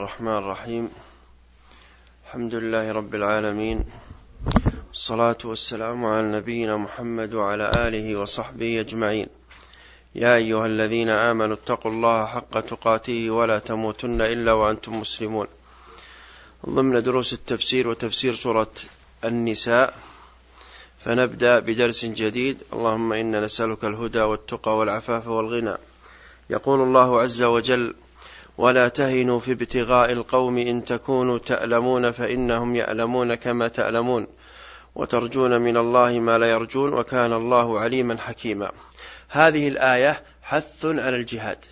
الرحمن الرحيم. الحمد لله رب العالمين. الصلاة والسلام على نبينا محمد وعلى آله وصحبه أجمعين. يا أيها الذين آمنوا اتقوا الله حق تقاته ولا تموتن إلا وأنتم مسلمون. ضمن دروس التفسير وتفسير سورة النساء فنبدأ بدرس جديد. اللهم إنا نسألك الهدى والتقى والعفاف والغنى. يقول الله عز وجل ولا تهنوا في ابتغاء القوم إن تكونوا تألمون فإنهم يألمون كما تألمون وترجون من الله ما لا يرجون وكان الله عليما حكيما. هذه الآية حث على الجهاد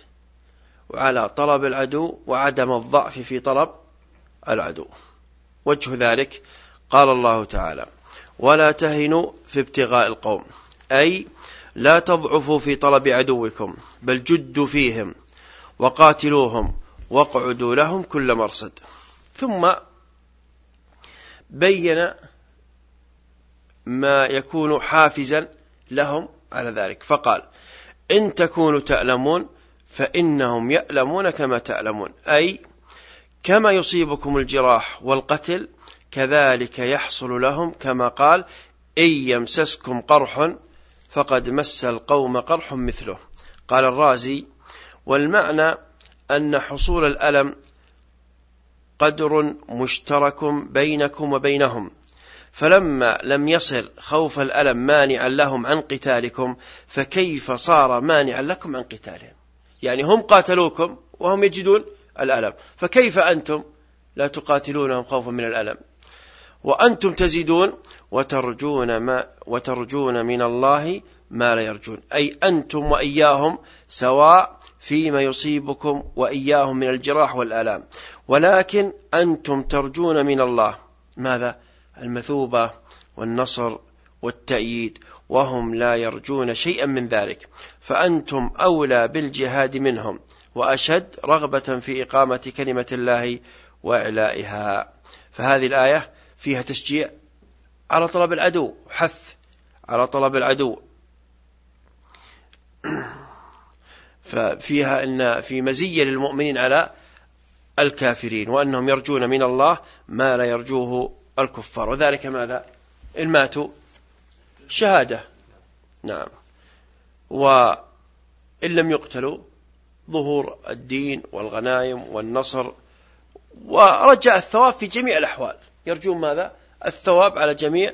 وعلى طلب العدو وعدم الضعف في طلب العدو. وجه ذلك قال الله تعالى ولا تهنوا في ابتغاء القوم. أي لا تضعفوا في طلب عدوكم بل جدوا فيهم. وقاتلوهم واقعدوا لهم كل مرصد. ثم بين ما يكون حافزا لهم على ذلك. فقال إن تكونوا تألمون فإنهم يألمون كما تألمون. أي كما يصيبكم الجراح والقتل كذلك يحصل لهم كما قال إن يمسسكم قرح فقد مس القوم قرح مثله. قال الرازي والمعنى أن حصول الألم قدر مشترك بينكم وبينهم. فلما لم يصل خوف الألم مانعا لهم عن قتالكم فكيف صار مانعا لكم عن قتالهم؟ يعني هم قاتلوكم وهم يجدون الألم. فكيف أنتم لا تقاتلونهم خوفا من الألم؟ وأنتم تزيدون وترجون ما وترجون من الله ما لا يرجون. أي أنتم وإياهم سواء فيما يصيبكم وإياهم من الجراح والآلام. ولكن أنتم ترجون من الله. ماذا؟ المثوبة والنصر والتأييد وهم لا يرجون شيئا من ذلك. فأنتم أولى بالجهاد منهم وأشد رغبة في إقامة كلمة الله وإعلائها. فهذه الآية فيها تشجيع على طلب العدو حث على طلب العدو. ففيها أن في مزية للمؤمنين على الكافرين وأنهم يرجون من الله ما لا يرجوه الكفار. وذلك ماذا؟ إن ماتوا شهادة. نعم. وإن لم يقتلوا ظهور الدين والغنائم والنصر. ورجاء الثواب في جميع الأحوال. يرجون ماذا؟ الثواب على جميع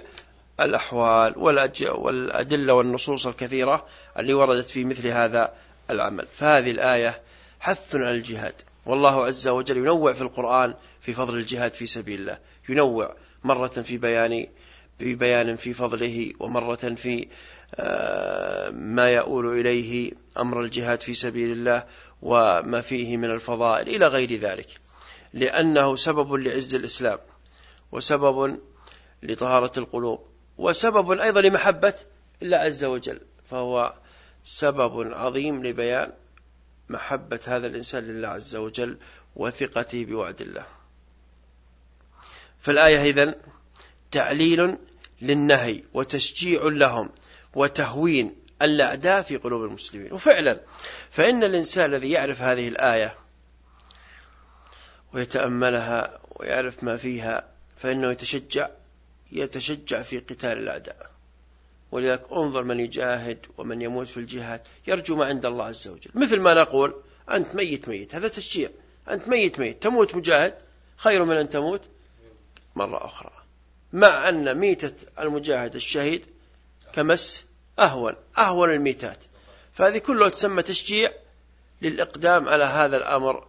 الأحوال والأدلة والنصوص الكثيرة اللي وردت في مثل هذا العمل. فهذه الآية حث على الجهاد. والله عز وجل ينوع في القرآن في فضل الجهاد في سبيل الله. ينوع مرة في بيان في بيان في فضله ومرة في آه، ما يؤول إليه أمر الجهاد في سبيل الله وما فيه من الفضائل إلى غير ذلك. لأنه سبب لعز الإسلام وسبب لطهارة القلوب وسبب أيضا لمحبة الله عز وجل فهو سبب عظيم لبيان محبة هذا الإنسان لله عز وجل وثقته بوعد الله. فالآية إذن تعليل للنهي وتشجيع لهم وتهوين الأعداء في قلوب المسلمين. وفعلا فإن الإنسان الذي يعرف هذه الآية ويتأملها ويعرف ما فيها فإنه يتشجع يتشجع في قتال الأعداء. ولذلك انظر من يجاهد ومن يموت في الجهاد يرجو ما عند الله عز وجل. مثل ما نقول أنت ميت ميت هذا تشجيع. أنت ميت ميت تموت مجاهد خير من أن تموت مرة أخرى. مع أن ميتة المجاهد الشهيد كمس أهون أهون الميتات. فهذه كلها تسمى تشجيع للإقدام على هذا الأمر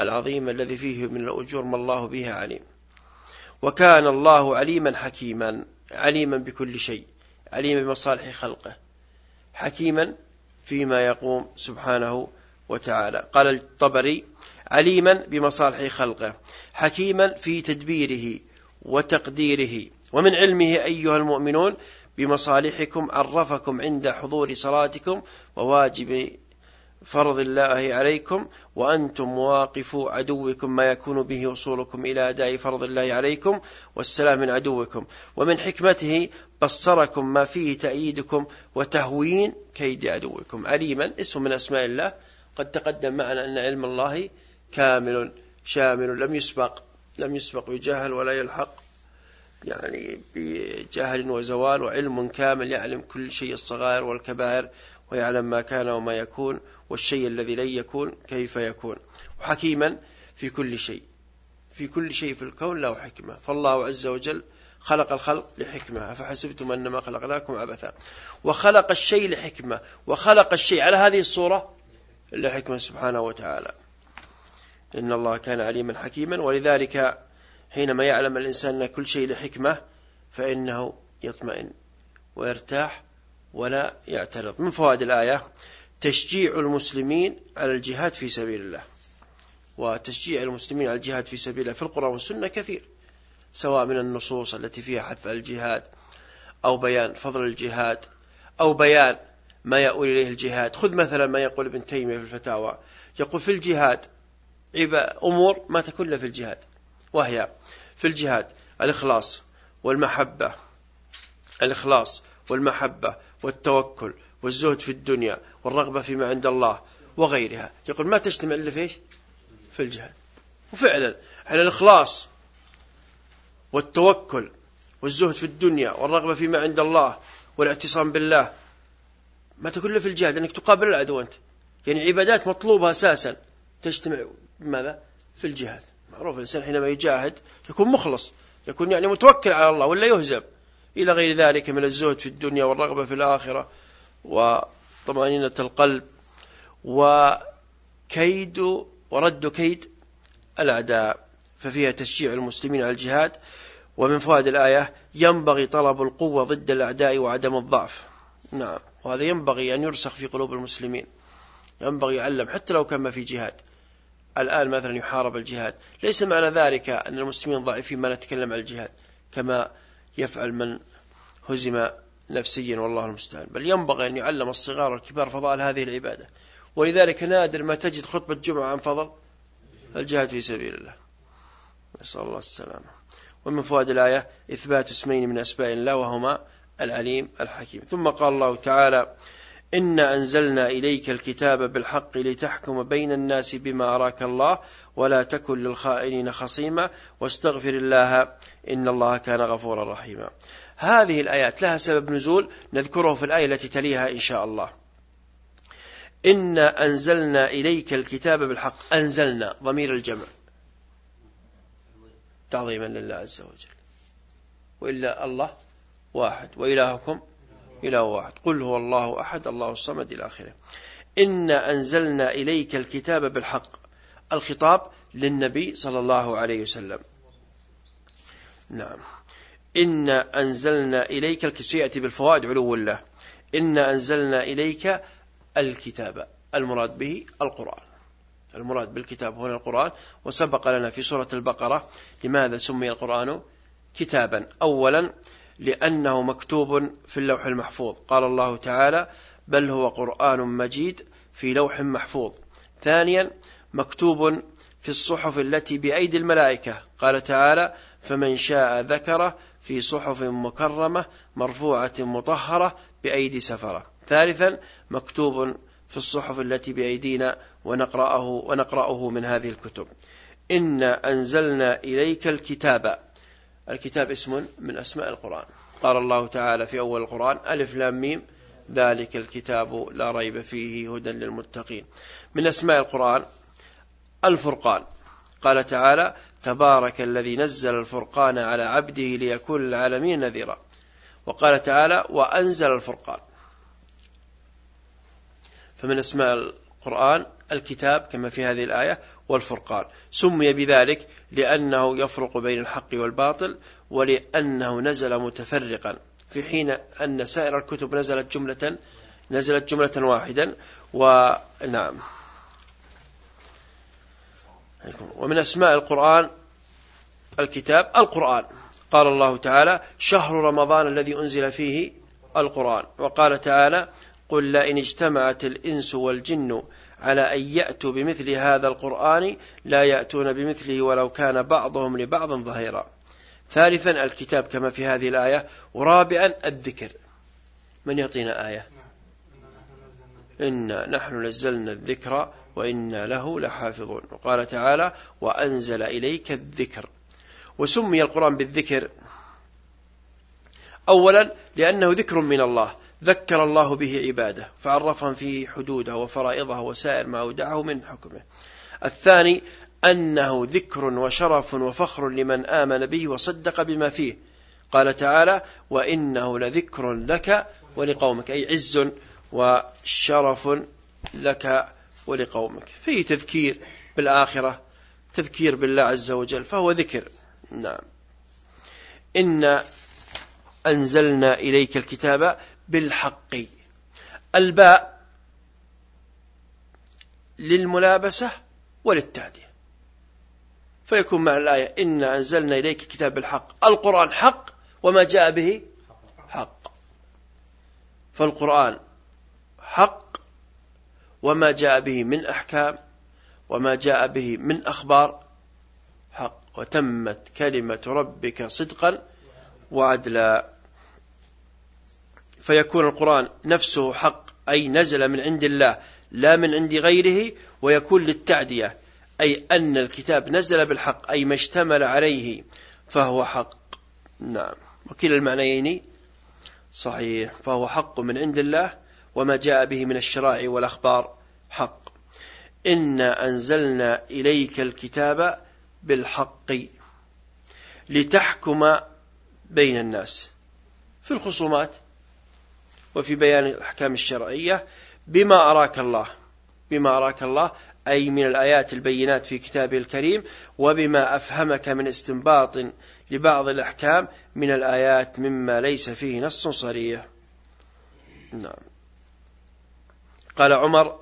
العظيم الذي فيه من الأجور ما الله به عليم. وكان الله عليما حكيما عليما بكل شيء. عليما بمصالح خلقه حكيما فيما يقوم سبحانه وتعالى. قال الطبري عليما بمصالح خلقه حكيما في تدبيره وتقديره. ومن علمه أيها المؤمنون بمصالحكم عرفكم عند حضور صلاتكم وواجب فرض الله عليكم وأنتم مواقفوا عدوكم ما يكون به وصولكم إلى أداء فرض الله عليكم والسلام من عدوكم. ومن حكمته بصركم ما فيه تأييدكم وتهوين كيد عدوكم. عليما اسم من أسماء الله. قد تقدم معنا أن علم الله كامل شامل لم يسبق لم يسبق بجهل ولا يلحق يعني بجهل وزوال وعلم كامل يعلم كل شيء الصغائر والكبائر. ويعلم ما كان وما يكون والشيء الذي لن يكون كيف يكون. وحكيما في كل شيء في كل شيء في الكون له حكمة. فالله عز وجل خلق الخلق لحكمة. أفحسبتم أنما خلقناكم عبثا وخلق الشيء لحكمة. وخلق الشيء على هذه الصورة لحكمة سبحانه وتعالى. إن الله كان عليما حكيما. ولذلك حينما يعلم الإنسان أن كل شيء لحكمة فإنه يطمئن ويرتاح ولا يعترض. من فوائد الآية؟ تشجيع المسلمين على الجهاد في سبيل الله. وتشجيع المسلمين على الجهاد في سبيل الله في القرآن والسنة كثير سواء من النصوص التي فيها حث الجهاد أو بيان فضل الجهاد أو بيان ما يؤول إليه الجهاد. خذ مثلا ما يقول ابن تيمية في الفتاوى. يقول في الجهاد أمور ما تكون في الجهاد وهي في الجهاد الإخلاص والمحبة الإخلاص والمحبة والتوكل والزهد في الدنيا والرغبة فيما عند الله وغيرها. يقول ما تجتمع إلا في إيش؟ في الجهاد وفعلا على الإخلاص والتوكل والزهد في الدنيا والرغبة فيما عند الله والاعتصام بالله. ما تكون في الجهاد لأنك تقابل العدو أنت. يعني عبادات مطلوبة أساسا. تجتمع ماذا؟ في الجهاد معروف الإنسان حينما يجاهد يكون مخلص يكون يعني متوكل على الله ولا يهزم. إلى غير ذلك من الزهد في الدنيا والرغبة في الآخرة وطمأنينة القلب وكيد ورد كيد الأعداء ففيها تشجيع المسلمين على الجهاد ومن فوائد الآية ينبغي طلب القوة ضد الأعداء وعدم الضعف. نعم. وهذا ينبغي أن يرسخ في قلوب المسلمين. ينبغي يعلم حتى لو كان ما في جهاد. الآن مثلا يحارب الجهاد. ليس معنى ذلك أن المسلمين ضعيفين ما نتكلم عن الجهاد. كما يفعل من هزم نفسيا والله المستعان. بل ينبغي أن يعلم الصغار والكبار فضائل هذه العبادة. ولذلك نادر ما تجد خطبة جمعة عن فضل الجهاد في سبيل الله. نسأل الله السلامة. ومن فوائد الآية إثبات اسمين من أسماء الله وهما العليم الحكيم. ثم قال الله تعالى إنا أنزلنا إليك الكتاب بالحق لتحكم بين الناس بما أراك الله ولا تكن للخائنين خصيما واستغفر الله إن الله كان غفورا رحيما. هذه الآيات لها سبب نزول نذكره في الآية التي تليها إن شاء الله. إنا أنزلنا إليك الكتاب بالحق. أنزلنا ضمير الجمع. تعظيما لله عز وجل. وإلا الله واحد. وإلهكم إله واحد قل هو الله أحد الله الصمد إلى آخره. إنا أنزلنا إليك الكتاب بالحق الخطاب للنبي صلى الله عليه وسلم. نعم. إنا أنزلنا إليك الكتاب يأتي بالفوائد علو الله. إنا أنزلنا إليك الكتاب المراد به القرآن. المراد بالكتاب هنا القرآن. وسبق لنا في سورة البقرة لماذا سمي القرآن كتابا. أولا لأنه مكتوب في اللوح المحفوظ. قال الله تعالى بل هو قرآن مجيد في لوح محفوظ. ثانيا مكتوب في الصحف التي بأيدي الملائكة. قال تعالى فمن شاء ذكره في صحف مكرمة مرفوعة مطهرة بأيدي سفرة. ثالثا مكتوب في الصحف التي بأيدينا ونقرأه, ونقرأه من هذه الكتب. إنا أنزلنا إليك الكتاب. الكتاب اسم من أسماء القرآن. قال الله تعالى في أول القرآن ألف لام ميم ذلك الكتاب لا ريب فيه هدى للمتقين. من أسماء القرآن الفرقان. قال تعالى تبارك الذي نزل الفرقان على عبده ليكون العالمين نذيرا. وقال تعالى وأنزل الفرقان. فمن أسماء القرآن الكتاب كما في هذه الآية والفرقان. سمي بذلك لأنه يفرق بين الحق والباطل ولأنه نزل متفرقا. في حين أن سائر الكتب نزلت جملة نزلت جملة واحدا ونعم ومن أسماء القرآن الكتاب القرآن. قال الله تعالى شهر رمضان الذي أنزل فيه القرآن. وقال تعالى قل لئن اجتمعت الإنس والجن على أن يأتوا بمثل هذا القرآن لا يأتون بمثله ولو كان بعضهم لبعض ظهيرا. ثالثا الكتاب كما في هذه الآية. ورابعا الذكر. من يعطينا آية؟ إنا نحن نزلنا الذكر وإنا له لحافظون. وقال تعالى وأنزل إليك الذكر. وسمي القرآن بالذكر أولا لأنه ذكر من الله. ذكر الله به عباده فعرفهم فيه حدوده وفرائضه وسائر ما أودعه من حكمه. الثاني أنه ذكر وشرف وفخر لمن آمن به وصدق بما فيه. قال تعالى وإنه لذكر لك ولقومك أي عز وشرف لك ولقومك. فيه تذكير بالآخرة تذكير بالله عز وجل فهو ذكر. نعم. إن أنزلنا إليك الكتاب بالحق. الباء للملابسة وللتعدية فيكون مع الآية إن أنزلنا إليك الكتاب بالحق. القرآن حق وما جاء به حق. فالقرآن حق وما جاء به من أحكام وما جاء به من أخبار حق. وتمت كلمة ربك صدقا وعدلا. فيكون القرآن نفسه حق أي نزل من عند الله لا من عند غيره ويكون للتعدية أي أن الكتاب نزل بالحق أي ما اشتمل عليه فهو حق. نعم. وكلا المعنيين صحيح فهو حق من عند الله وما جاء به من الشرائع والأخبار حق. إنا أنزلنا إليك الكتاب بالحق لتحكم بين الناس في الخصومات. وفي بيان الأحكام الشرعية بما أراك الله بما أراك الله أي من الآيات البينات في كتابه الكريم وبما أفهمك من استنباط لبعض الأحكام من الآيات مما ليس فيه نص صريح. نعم. قال عمر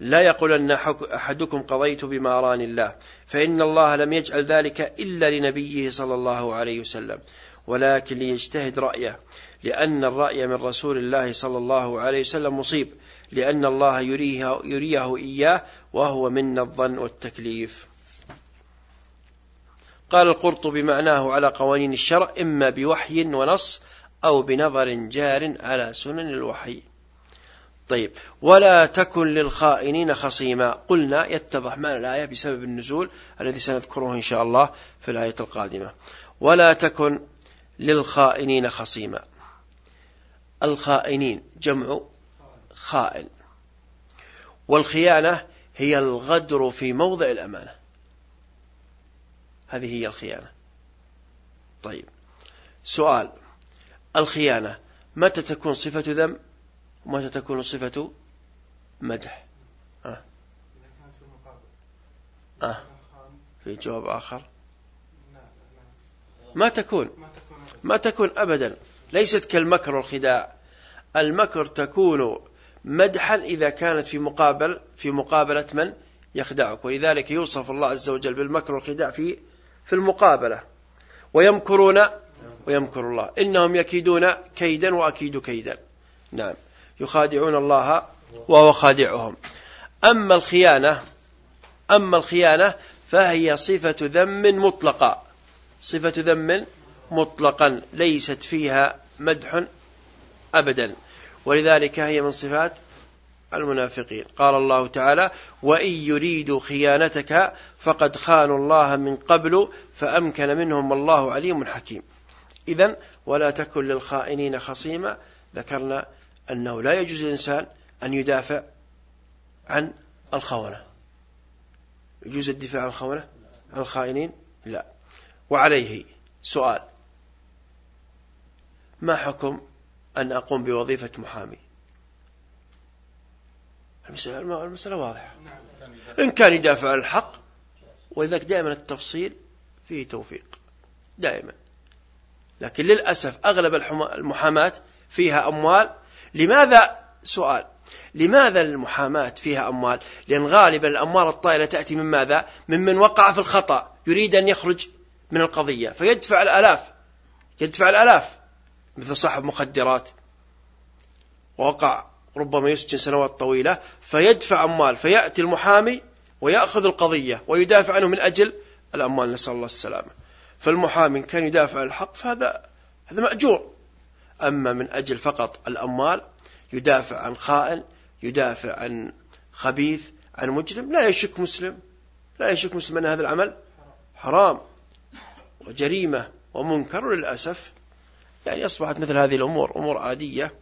لا يقولن أحدكم قضيت بما أراني الله فإن الله لم يجعل ذلك إلا لنبيه صلى الله عليه وسلم. ولكن ليجتهد رأيه لأن الرأي من رسول الله صلى الله عليه وسلم مصيب لأن الله يريه, يريه إياه وهو من الظن والتكليف. قال القرطبي معناه على قوانين الشرع إما بوحي ونص أو بنظر جار على سنن الوحي. طيب ولا تكن للخائنين خصيما. قلنا يتضح معنى الآية بسبب النزول الذي سنذكره إن شاء الله في الآية القادمة. ولا تكن للخائنين خصيما. الخائنين جمع خائن. والخيانة هي الغدر في موضع الأمانة. هذه هي الخيانة. طيب. سؤال. الخيانة متى تكون صفة ذم ومتى تكون صفة مدح؟ أه. أه. في جواب آخر؟ ما تكون. ما تكون أبدا. ليست كالمكر والخداع. المكر تكون مدحا إذا كانت في مقابل في مقابلة من يخدعك. ولذلك يوصف الله عز وجل بالمكر والخداع في في المقابلة. ويمكرون ويمكر الله. إنهم يكيدون كيدا وأكيد كيدا. نعم. يخادعون الله وهو خادعهم. أما الخيانة أما الخيانة فهي صفة ذم مطلقة. صفة ذم مطلقا ليست فيها مدح أبدا. ولذلك هي من صفات المنافقين. قال الله تعالى وإن يريدوا خيانتك فقد خانوا الله من قبل فأمكن منهم الله عليم حكيم. إذا ولا تكن للخائنين خصيما ذكرنا أنه لا يجوز للإنسان أن يدافع عن الخونة. يجوز الدفاع عن الخونة عن الخائنين؟ لا. وعليه سؤال ما حكم أن أقوم بوظيفة محامي؟ المسألة, واضحة. إن كان يدافع عن الحق ولذلك دائما التفصيل فيه توفيق. دائما. لكن للأسف أغلب المحاماة فيها أموال. لماذا سؤال. لماذا المحاماة فيها أموال؟ لأن غالبا الأموال الطائلة تأتي من ماذا؟ ممن وقع في الخطأ. يريد أن يخرج من القضية. فيدفع الألاف. يدفع الألاف. مثل صاحب مخدرات. ووقع ربما يسجن سنوات طويلة فيدفع أموال فيأتي المحامي ويأخذ القضية ويدافع عنه من أجل الأموال. نسأل الله السلامة. فالمحامي كان يدافع عن الحق فهذا هذا مأجور. أما من أجل فقط الأموال يدافع عن خائن يدافع عن خبيث عن مجرم لا يشك مسلم. لا يشك مسلم أن هذا العمل حرام وجريمة ومنكر للأسف. يعني أصبحت مثل هذه الأمور أمور عادية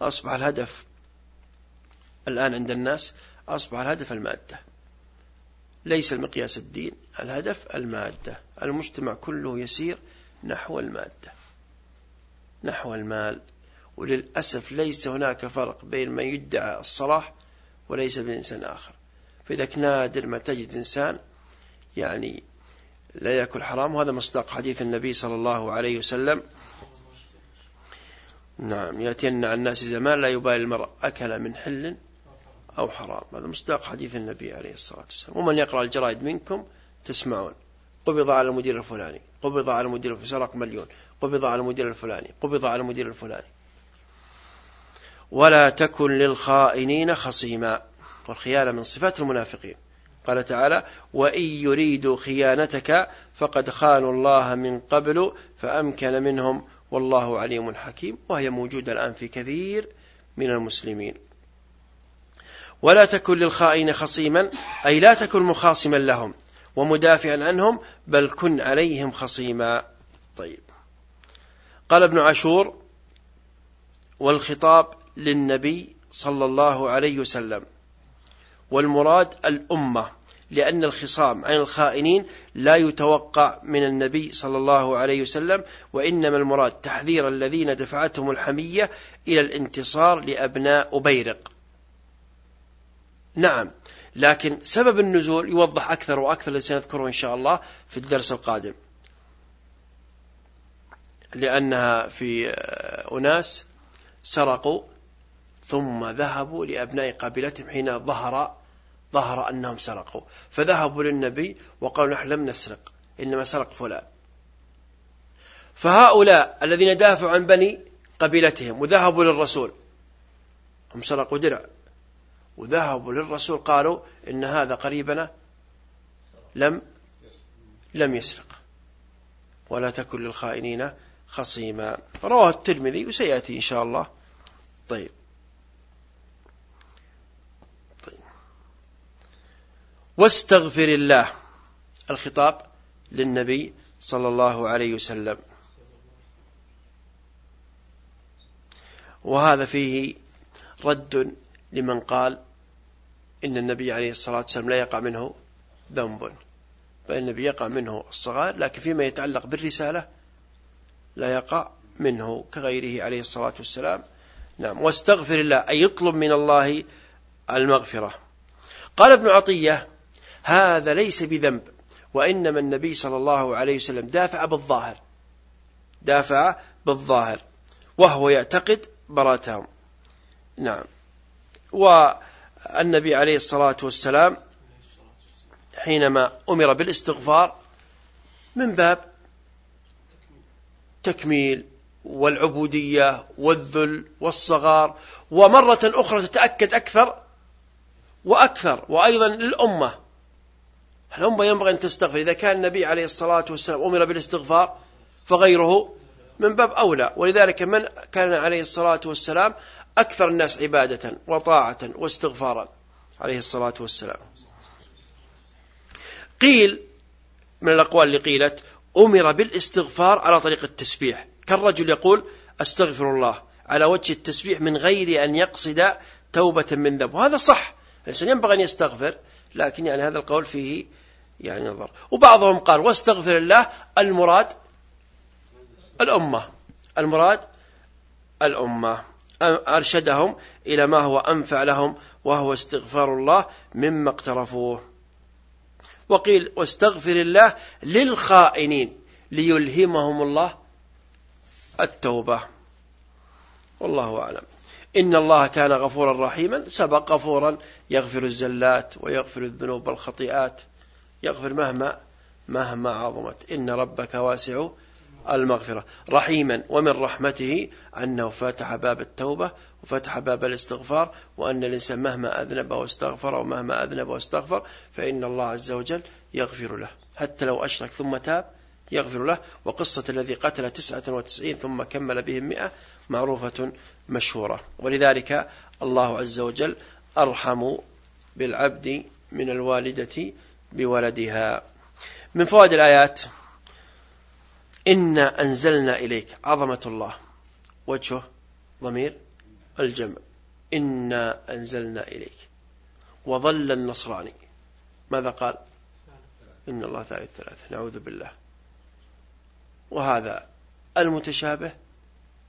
أصبح الهدف الآن عند الناس أصبح الهدف المادة. ليس المقياس الدين الهدف المادة. المجتمع كله يسير نحو المادة. نحو المال. وللأسف ليس هناك فرق بين من يدعى الصلاح وليس بإنسان آخر. فإذا نادر ما تجد إنسان يعني لا يأكل حرام وهذا مصداق حديث النبي صلى الله عليه وسلم نعم يأتين عن الناس زمان لا يبالي المرء أكل من حل أو حرام. هذا مصداق حديث النبي عليه الصلاة والسلام. ومن يقرأ الجرائد منكم تسمعون. قبض على المدير الفلاني قبض على المدير سرق مليون قبض على المدير الفلاني قبض على المدير الفلاني. ولا تكن للخائنين خصيما. والخيانة من صفات المنافقين. قال تعالى وإن يريدوا خيانتك فقد خانوا الله من قبل فأمكن منهم والله عليم حكيم وهي موجودة الآن في كثير من المسلمين. ولا تكن للخائن خصيما أي لا تكن مخاصما لهم ومدافعا عنهم بل كن عليهم خصيما. طيب. قال ابن عاشور والخطاب للنبي صلى الله عليه وسلم والمراد الأمة. لأن الخصام عن الخائنين لا يتوقع من النبي صلى الله عليه وسلم وإنما المراد تحذير الذين دفعتهم الحمية إلى الانتصار لأبناء بيرق نعم لكن سبب النزول يوضح أكثر وأكثر الذي سنذكره إن شاء الله في الدرس القادم. لأنها في أناس سرقوا ثم ذهبوا لأبناء قبيلتهم حين ظهر ظهر أنهم سرقوا. فذهبوا للنبي وقالوا نحن لم نسرق إنما سرق فلان. فهؤلاء الذين دافعوا عن بني قبيلتهم وذهبوا للرسول هم سرقوا درع. وذهبوا للرسول قالوا إن هذا قريبنا لم لم يسرق. ولا تكن للخائنين خصيما. رواه الترمذي وسيأتي إن شاء الله. طيب. واستغفر الله. الخطاب للنبي صلى الله عليه وسلم. وهذا فيه رد لمن قال إن النبي عليه الصلاة والسلام لا يقع منه ذنب. فإن النبي يقع منه الصغائر لكن فيما يتعلق بالرسالة لا يقع منه كغيره عليه الصلاة والسلام. نعم. واستغفر الله أي يطلب من الله المغفرة. قال ابن عطية هذا ليس بذنب وإنما النبي صلى الله عليه وسلم دافع بالظاهر دافع بالظاهر وهو يعتقد براتهم نعم. والنبي عليه الصلاة والسلام حينما أمر بالاستغفار من باب تكميل والعبودية والذل والصغار ومرة أخرى تتأكد أكثر وأكثر وأيضا للأمة. الأمة ينبغي أن تستغفر؟ إذا كان النبي عليه الصلاة والسلام أمر بالاستغفار فغيره من باب أولى. ولذلك من كان عليه الصلاة والسلام أكثر الناس عبادة وطاعة واستغفارا عليه الصلاة والسلام. قيل من الأقوال اللي قيلت أمر بالاستغفار على طريق التسبيح. كالرجل يقول أستغفر الله على وجه التسبيح من غير أن يقصد توبة من ذنب. وهذا صح. الإنسان ينبغي أن يستغفر لكن يعني هذا القول فيه يعني نظر. وبعضهم قال واستغفر الله المراد الأمة. المراد الأمة. أرشدهم إلى ما هو أنفع لهم وهو استغفار الله مما اقترفوه. وقيل واستغفر الله للخائنين ليلهمهم الله التوبة. والله أعلم. إن الله كان غفورا رحيما سبق غفورا يغفر الزلات ويغفر الذنوب والخطيئات. يغفر مهما مهما عظمت. إن ربك واسع المغفرة. رحيما ومن رحمته أنه فتح باب التوبة وفتح باب الاستغفار وأن الإنسان مهما أذنب واستغفر ومهما أذنب واستغفر فإن الله عز وجل يغفر له. حتى لو أشرك ثم تاب يغفر له. وقصة الذي قتل تسعة وتسعين ثم كمل بهم مئة معروفة مشهورة. ولذلك الله عز وجل أرحم بالعبد من الوالدة بولدها. من فوائد الآيات إنا أنزلنا إليك عظمة الله. وجهه ضمير الجمع. إنا أنزلنا إليك. وظل النصراني ماذا قال؟ إن الله ثالث ثلاثة نعوذ بالله. وهذا المتشابه.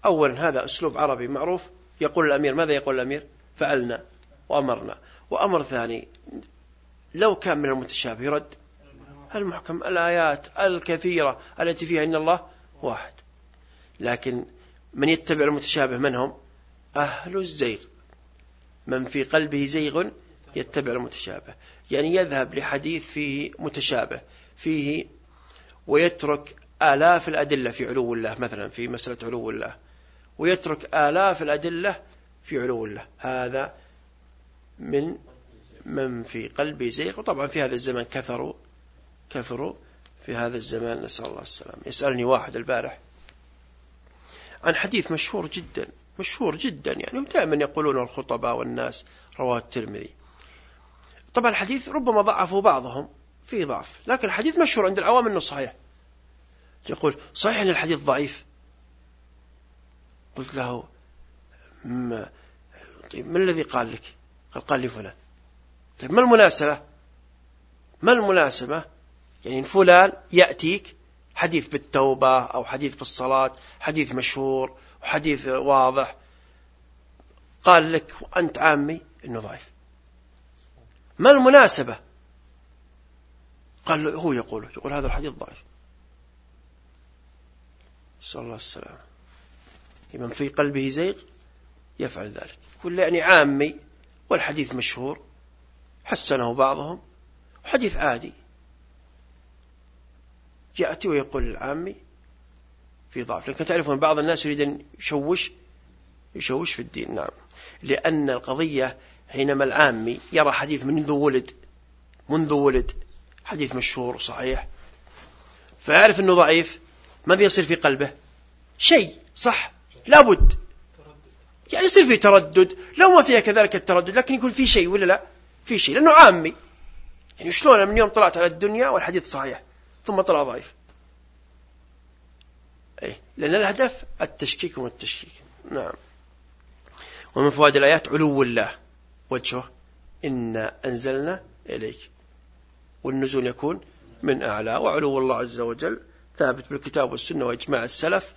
أولا هذا أسلوب عربي معروف. يقول الأمير ماذا يقول الأمير؟ فعلنا وأمرنا. وأمر ثاني لو كان من المتشابه يرد. المحكم الآيات الكثيرة التي فيها إن الله واحد. لكن من يتبع المتشابه من هم؟ أهل الزيغ. من في قلبه زيغ يتبع المتشابه. يعني يذهب لحديث فيه متشابه فيه ويترك آلاف الأدلة في علو الله مثلا في مسألة علو الله. ويترك آلاف الأدلة في علو الله. هذا من من في قلبه زيغ وطبعا في هذا الزمن كثروا كثروا في هذا الزمان نسأل الله السلام يسألني واحد البارح عن حديث مشهور جدا مشهور جدا يعني دائما يقولون الخطباء والناس رواه الترمذي. طبعا الحديث ربما ضعفوا بعضهم في ضعف لكن الحديث مشهور عند العوام إنه صحيح. يقول صحيح إن الحديث ضعيف؟ قلت له ما طيب من الذي قال لك؟ قال لي فلان. طيب ما المناسبة؟ ما المناسبة؟ يعني فلان يأتيك حديث بالتوبة أو حديث بالصلاة حديث مشهور وحديث واضح قال لك وأنت عامي إنه ضعيف. ما المناسبة؟ قال هو يقول يقول هذا الحديث ضعيف. صلى الله السلام من في قلبه زيغ يفعل ذلك. يقول يعني عامي والحديث مشهور حسنه بعضهم. حديث عادي يأتي ويقول العامي في ضعف. لكن تعرفون بعض الناس يريد أن يشوش يشوش في الدين. نعم. لأن القضية حينما العامي يرى حديث منذ ولد منذ ولد حديث مشهور صحيح فيعرف أنه ضعيف ماذا يصير في قلبه؟ شيء صح لابد. يعني يصير في تردد. لو ما فيها كذلك التردد لكن يكون في شيء ولا لا؟ في شيء لأنه عامي. يعني شلون من يوم طلعت على الدنيا والحديث صحيح ثم طلع ضعيف. أي لأن الهدف التشكيك والتشكيك نعم. ومن فوائد الآيات علو الله. وجهه إنا أنزلنا إليك. والنزول يكون من أعلى. وعلو الله عز وجل ثابت بالكتاب والسنة وإجماع السلف.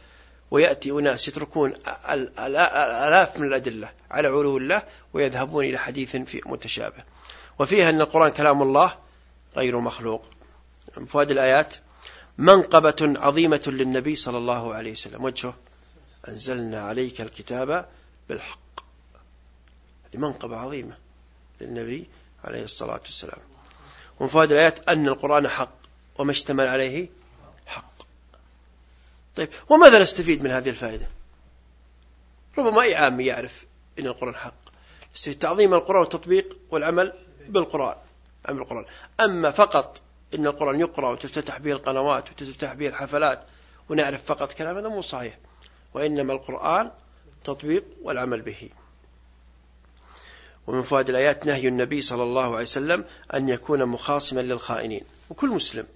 ويأتي أناس يتركون الآلاف من الأدلة على علو الله ويذهبون إلى حديث في متشابه. وفيها أن القرآن كلام الله غير مخلوق. فوائد الآيات منقبة عظيمة للنبي صلى الله عليه وسلم. وجهه أنزلنا عليك الكتاب بالحق. هذه منقبة عظيمة للنبي عليه الصلاة والسلام. ومن فوائد الآيات أن القرآن حق وما اشتمل عليه طيب وماذا نستفيد من هذه الفائدة؟ ربما أي عام يعرف أن القرآن حق. تعظيم القرآن والتطبيق والعمل بالقرآن عمل القرآن. أما فقط إن القرآن يقرأ وتفتتح به القنوات وتفتح به الحفلات ونعرف فقط كلام هذا مو صحيح. وإنما القرآن تطبيق والعمل به. ومن فوائد الآيات نهي النبي صلى الله عليه وسلم أن يكون مخاصما للخائنين. وكل مسلم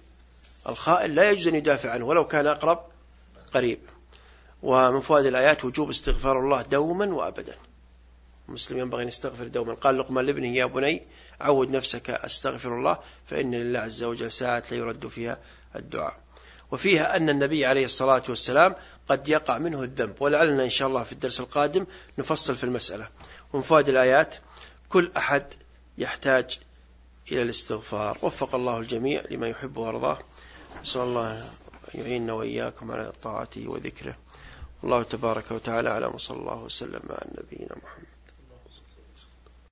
الخائن لا يجوز أن يدافع عنه ولو كان أقرب قريب. ومن فوائد الآيات وجوب استغفار الله دوما وأبدا. المسلم ينبغي أن يستغفر دوما. قال لقمان لابنه يا بني عود نفسك أستغفر الله فإن لله عز وجل ساعات لا يرد فيها الدعاء. وفيها أن النبي عليه الصلاة والسلام قد يقع منه الذنب. ولعلنا إن شاء الله في الدرس القادم نفصل في المسألة. ومن فوائد الآيات كل أحد يحتاج إلى الاستغفار. وفق الله الجميع لما يحب ويرضاه. نسأل الله أن يعيننا وإياكم على طاعته وذكره. الله تبارك وتعالى على صلى الله وسلم على نبينا محمد.